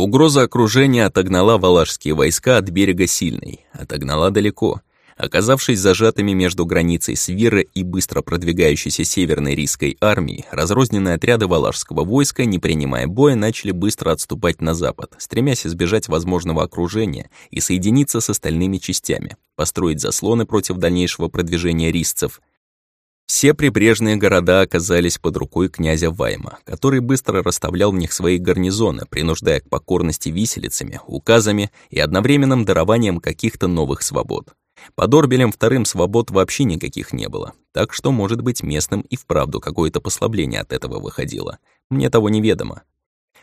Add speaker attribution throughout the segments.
Speaker 1: Угроза окружения отогнала валашские войска от берега Сильной, отогнала далеко. Оказавшись зажатыми между границей Свира и быстро продвигающейся северной рийской армией, разрозненные отряды валашского войска, не принимая боя, начали быстро отступать на запад, стремясь избежать возможного окружения и соединиться с остальными частями, построить заслоны против дальнейшего продвижения рисцев. Все прибрежные города оказались под рукой князя Вайма, который быстро расставлял в них свои гарнизоны, принуждая к покорности виселицами, указами и одновременным дарованием каких-то новых свобод. Под Орбелем вторым свобод вообще никаких не было, так что, может быть, местным и вправду какое-то послабление от этого выходило. Мне того неведомо.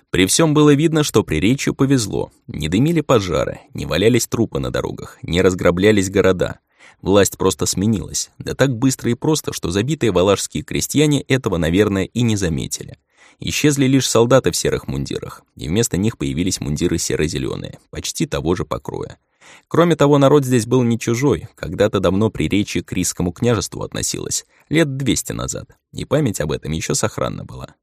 Speaker 1: При всем было видно, что при речи повезло. Не дымили пожары, не валялись трупы на дорогах, не разграблялись города. Власть просто сменилась, да так быстро и просто, что забитые валашские крестьяне этого, наверное, и не заметили. Исчезли лишь солдаты в серых мундирах, и вместо них появились мундиры серо зеленые почти того же покроя. Кроме того, народ здесь был не чужой, когда-то давно при речи к Рийскому княжеству относилось, лет 200 назад, и память об этом еще сохранна была.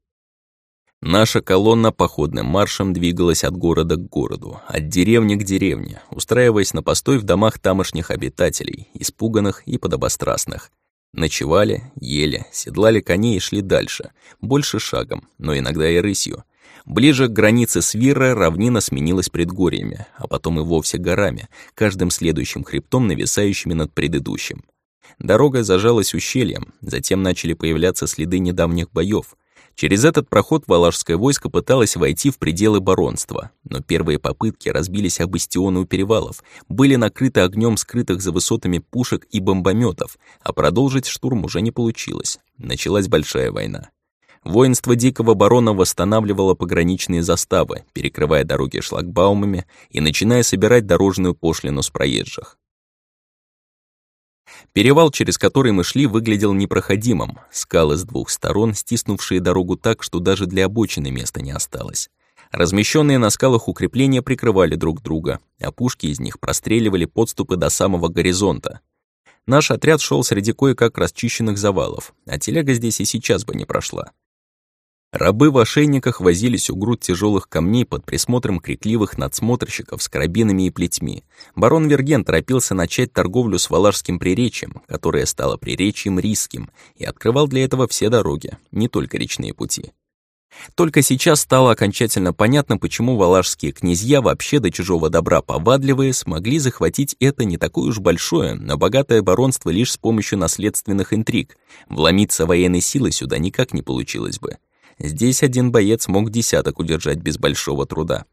Speaker 1: Наша колонна походным маршем двигалась от города к городу, от деревни к деревне, устраиваясь на постой в домах тамошних обитателей, испуганных и подобострастных. Ночевали, ели, седлали коней и шли дальше, больше шагом, но иногда и рысью, Ближе к границе Свира равнина сменилась предгорьями, а потом и вовсе горами, каждым следующим хребтом, нависающими над предыдущим. Дорога зажалась ущельем, затем начали появляться следы недавних боев. Через этот проход валашское войско пыталось войти в пределы баронства, но первые попытки разбились об бастионы у перевалов, были накрыты огнем скрытых за высотами пушек и бомбометов, а продолжить штурм уже не получилось. Началась большая война. Воинство Дикого Барона восстанавливало пограничные заставы, перекрывая дороги шлагбаумами и начиная собирать дорожную пошлину с проезжих. Перевал, через который мы шли, выглядел непроходимым. Скалы с двух сторон, стиснувшие дорогу так, что даже для обочины места не осталось. Размещенные на скалах укрепления прикрывали друг друга, а пушки из них простреливали подступы до самого горизонта. Наш отряд шел среди кое-как расчищенных завалов, а телега здесь и сейчас бы не прошла. Рабы в ошейниках возились у груд тяжелых камней под присмотром крикливых надсмотрщиков с карабинами и плетьми. Барон Верген торопился начать торговлю с Валашским приречьем, которое стало приречьем рисским, и открывал для этого все дороги, не только речные пути. Только сейчас стало окончательно понятно, почему валашские князья, вообще до чужого добра повадливые, смогли захватить это не такое уж большое, но богатое баронство лишь с помощью наследственных интриг. Вломиться военной силой сюда никак не получилось бы. Здесь один боец мог десяток удержать без большого труда.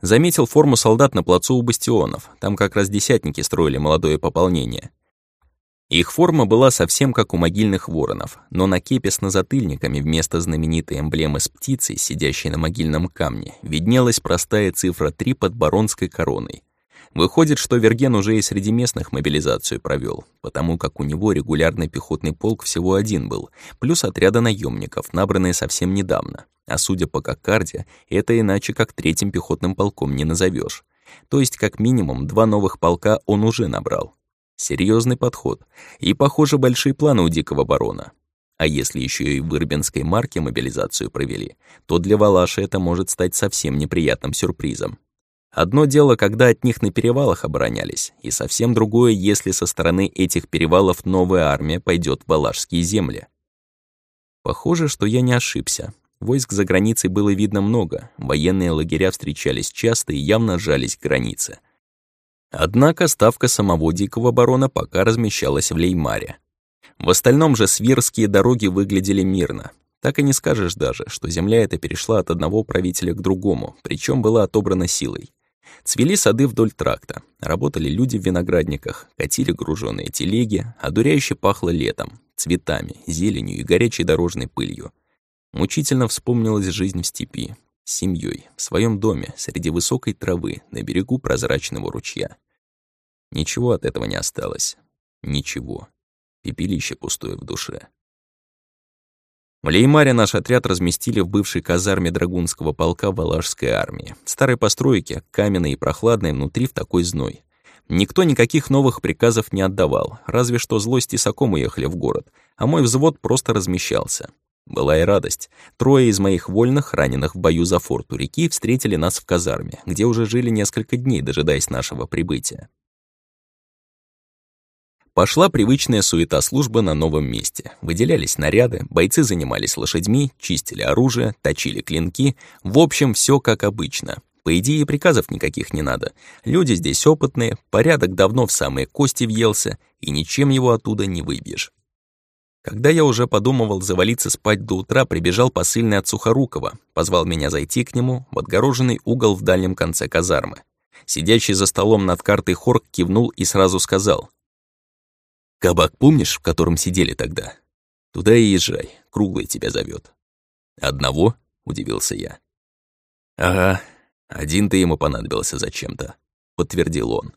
Speaker 1: Заметил форму солдат на плацу у бастионов. Там как раз десятники строили молодое пополнение. Их форма была совсем как у могильных воронов, но на кепе с назатыльниками вместо знаменитой эмблемы с птицей, сидящей на могильном камне, виднелась простая цифра 3 под баронской короной. Выходит, что Верген уже и среди местных мобилизацию провел, потому как у него регулярный пехотный полк всего один был, плюс отряда наемников, набранные совсем недавно. А судя по кокарде, это иначе как третьим пехотным полком не назовешь. То есть как минимум два новых полка он уже набрал. Серьезный подход. И, похоже, большие планы у Дикого Барона. А если еще и в Ирбинской марке мобилизацию провели, то для Валаши это может стать совсем неприятным сюрпризом. Одно дело, когда от них на перевалах оборонялись, и совсем другое, если со стороны этих перевалов новая армия пойдет в Балашские земли. Похоже, что я не ошибся. Войск за границей было видно много, военные лагеря встречались часто и явно жались к границе. Однако ставка самого Дикого Барона пока размещалась в Леймаре. В остальном же свирские дороги выглядели мирно. Так и не скажешь даже, что земля эта перешла от одного правителя к другому, причем была отобрана силой. Цвели сады вдоль тракта, работали люди в виноградниках, катили груженные телеги, одуряюще пахло летом, цветами, зеленью и горячей дорожной пылью. Мучительно вспомнилась жизнь в степи, с семьей, в своем доме, среди высокой травы, на берегу прозрачного ручья. Ничего от этого не осталось. Ничего. Пепелище пустое в душе. В Леймаре наш отряд разместили в бывшей казарме Драгунского полка Валашской армии. Старой постройки, каменной и прохладной, внутри в такой зной. Никто никаких новых приказов не отдавал, разве что злость и соком уехали в город, а мой взвод просто размещался. Была и радость. Трое из моих вольных, раненых в бою за форту реки, встретили нас в казарме, где уже жили несколько дней, дожидаясь нашего прибытия. Пошла привычная суета службы на новом месте. Выделялись наряды, бойцы занимались лошадьми, чистили оружие, точили клинки. В общем, все как обычно. По идее, приказов никаких не надо. Люди здесь опытные, порядок давно в самые кости въелся, и ничем его оттуда не выбьешь. Когда я уже подумывал завалиться спать до утра, прибежал посыльный от Сухорукова, позвал меня зайти к нему в отгороженный угол в дальнем конце казармы. Сидящий за столом над картой Хорк кивнул и сразу сказал. «Кабак помнишь, в котором сидели тогда? Туда и езжай, круглый тебя зовет. «Одного?» — удивился я. «Ага, один ты ему понадобился зачем-то», — подтвердил он.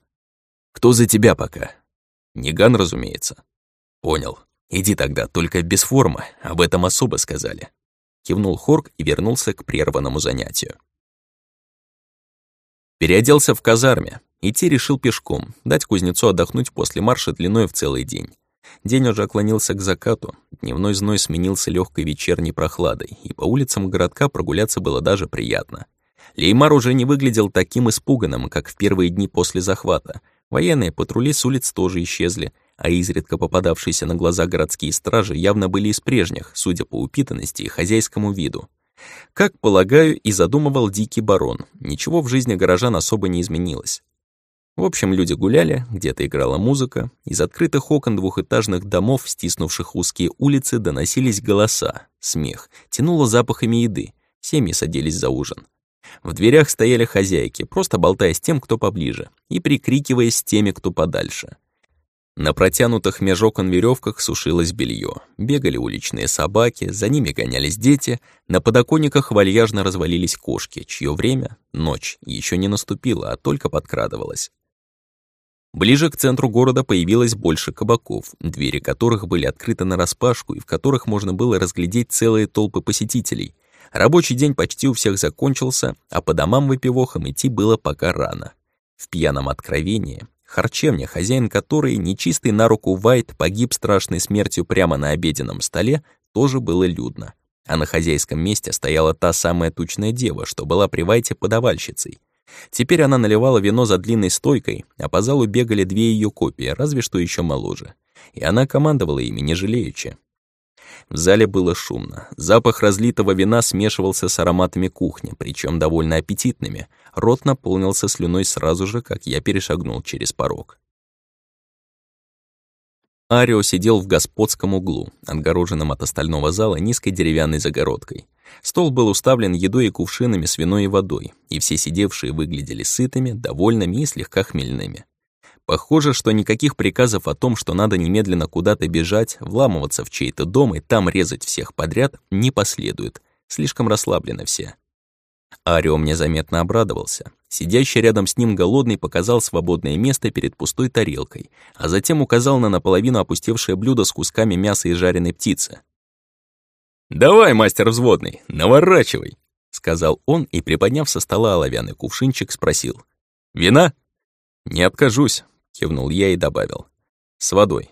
Speaker 1: «Кто за тебя пока?» «Ниган, разумеется». «Понял. «Иди тогда, только без формы, об этом особо сказали». Кивнул Хорк и вернулся к прерванному занятию. Переоделся в казарме. Идти решил пешком, дать кузнецу отдохнуть после марша длиной в целый день. День уже клонился к закату, дневной зной сменился легкой вечерней прохладой, и по улицам городка прогуляться было даже приятно. Леймар уже не выглядел таким испуганным, как в первые дни после захвата. Военные патрули с улиц тоже исчезли, а изредка попадавшиеся на глаза городские стражи явно были из прежних, судя по упитанности и хозяйскому виду. Как, полагаю, и задумывал дикий барон, ничего в жизни горожан особо не изменилось. В общем, люди гуляли, где-то играла музыка, из открытых окон двухэтажных домов, стиснувших узкие улицы, доносились голоса, смех, тянуло запахами еды, семьи садились за ужин. В дверях стояли хозяйки, просто болтая с тем, кто поближе, и прикрикиваясь с теми, кто подальше. На протянутых меж окон веревках сушилось белье, бегали уличные собаки, за ними гонялись дети, на подоконниках вальяжно развалились кошки, чье время, ночь, еще не наступило, а только подкрадывалось. Ближе к центру города появилось больше кабаков, двери которых были открыты нараспашку и в которых можно было разглядеть целые толпы посетителей. Рабочий день почти у всех закончился, а по домам-выпивохам идти было пока рано. В пьяном откровении Харчевня, хозяин которой, нечистый на руку Вайт, погиб страшной смертью прямо на обеденном столе, тоже было людно. А на хозяйском месте стояла та самая тучная дева, что была при Вайте подавальщицей. Теперь она наливала вино за длинной стойкой, а по залу бегали две ее копии, разве что еще моложе. И она командовала ими, не жалеючи. В зале было шумно. Запах разлитого вина смешивался с ароматами кухни, причем довольно аппетитными. Рот наполнился слюной сразу же, как я перешагнул через порог. Арио сидел в господском углу, отгороженном от остального зала низкой деревянной загородкой. Стол был уставлен едой и кувшинами с виной и водой, и все сидевшие выглядели сытыми, довольными и слегка хмельными. Похоже, что никаких приказов о том, что надо немедленно куда-то бежать, вламываться в чей-то дом и там резать всех подряд, не последует. Слишком расслаблены все. Арио мне заметно обрадовался. Сидящий рядом с ним голодный показал свободное место перед пустой тарелкой, а затем указал на наполовину опустевшее блюдо с кусками мяса и жареной птицы. «Давай, мастер взводный, наворачивай!» — сказал он и, приподняв со стола оловянный кувшинчик, спросил. «Вина?» «Не откажусь», кивнул я и добавил. «С водой».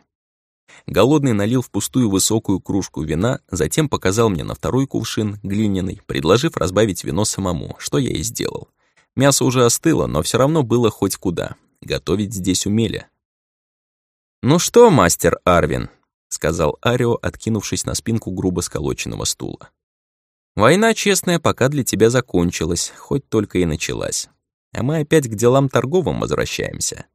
Speaker 1: Голодный налил в пустую высокую кружку вина, затем показал мне на второй кувшин, глиняный, предложив разбавить вино самому, что я и сделал. Мясо уже остыло, но все равно было хоть куда. Готовить здесь умели. «Ну что, мастер Арвин?» — сказал Арио, откинувшись на спинку грубо сколоченного стула. «Война честная пока для тебя закончилась, хоть только и началась. А мы опять к делам торговым возвращаемся.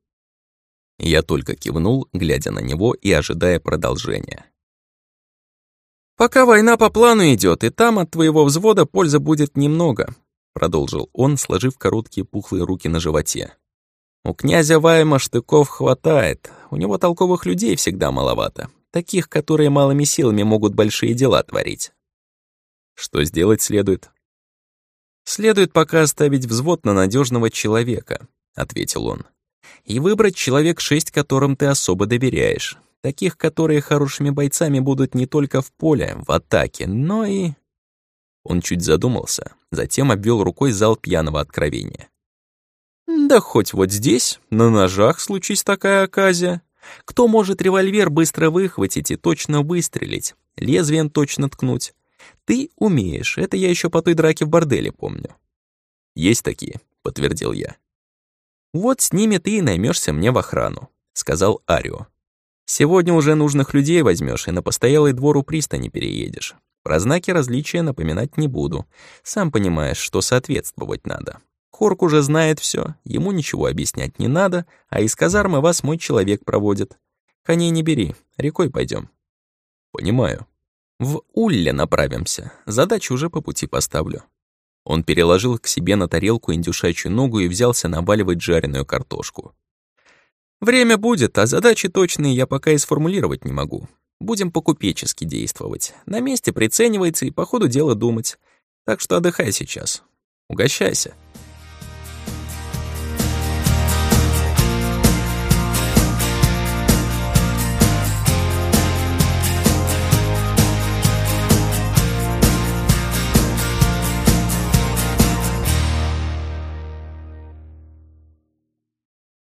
Speaker 1: Я только кивнул, глядя на него и ожидая продолжения. «Пока война по плану идет, и там от твоего взвода пользы будет немного», продолжил он, сложив короткие пухлые руки на животе. «У князя Вайма штыков хватает, у него толковых людей всегда маловато, таких, которые малыми силами могут большие дела творить». «Что сделать следует?» «Следует пока оставить взвод на надежного человека», — ответил он и выбрать человек шесть, которым ты особо доверяешь. Таких, которые хорошими бойцами будут не только в поле, в атаке, но и... Он чуть задумался, затем обвел рукой зал пьяного откровения. «Да хоть вот здесь, на ножах, случись такая оказия. Кто может револьвер быстро выхватить и точно выстрелить, лезвием точно ткнуть? Ты умеешь, это я еще по той драке в борделе помню. Есть такие, подтвердил я. Вот с ними ты и наймешься мне в охрану, сказал Арио. Сегодня уже нужных людей возьмешь и на постоялый двор у пристани переедешь. Про знаки различия напоминать не буду. Сам понимаешь, что соответствовать надо. Хорк уже знает все, ему ничего объяснять не надо, а из казармы вас мой человек проводит. Коней не бери, рекой пойдем. Понимаю. В Улле направимся, задачу уже по пути поставлю. Он переложил к себе на тарелку индюшачью ногу и взялся наваливать жареную картошку. Время будет, а задачи точные я пока и сформулировать не могу. Будем по-купечески действовать. На месте приценивается и по ходу дела думать. Так что отдыхай сейчас. Угощайся.